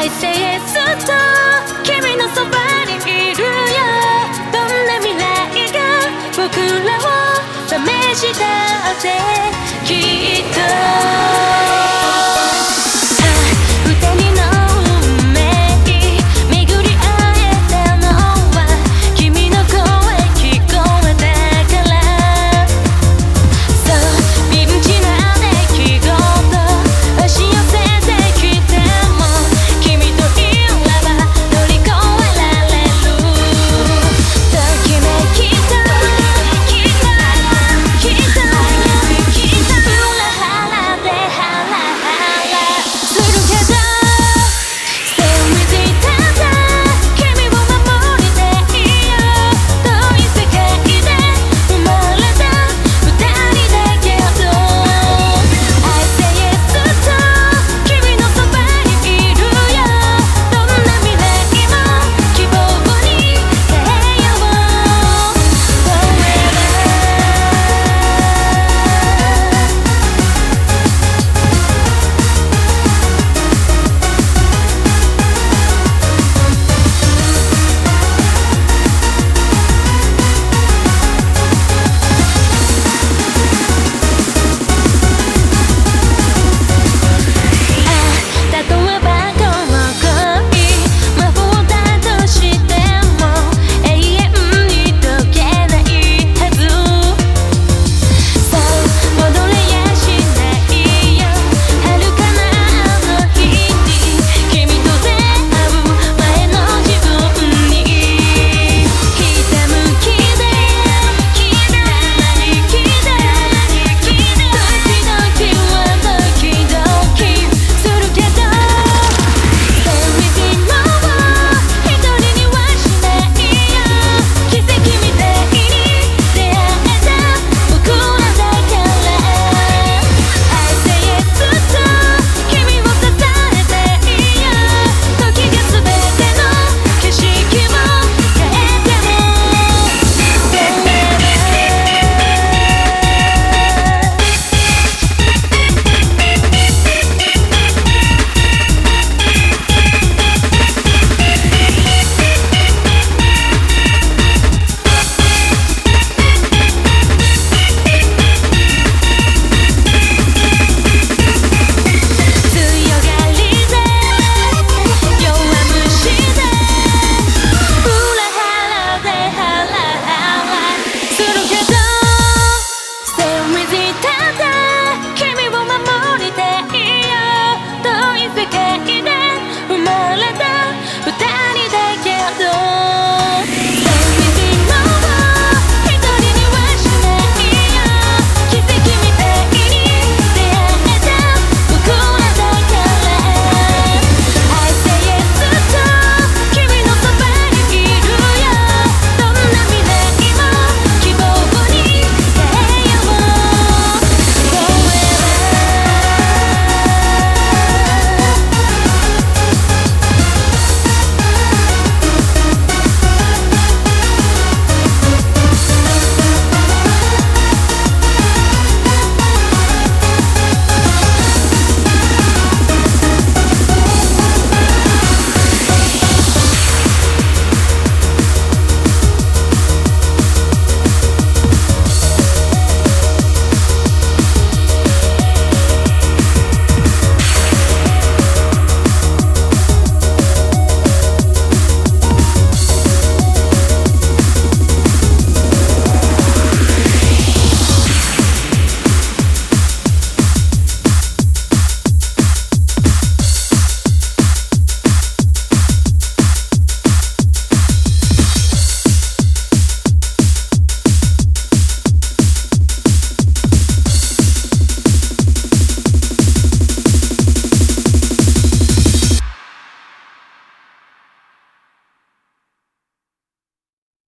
I say ずっと君のそばにいるよ。どんな未来が僕らを試したってきっと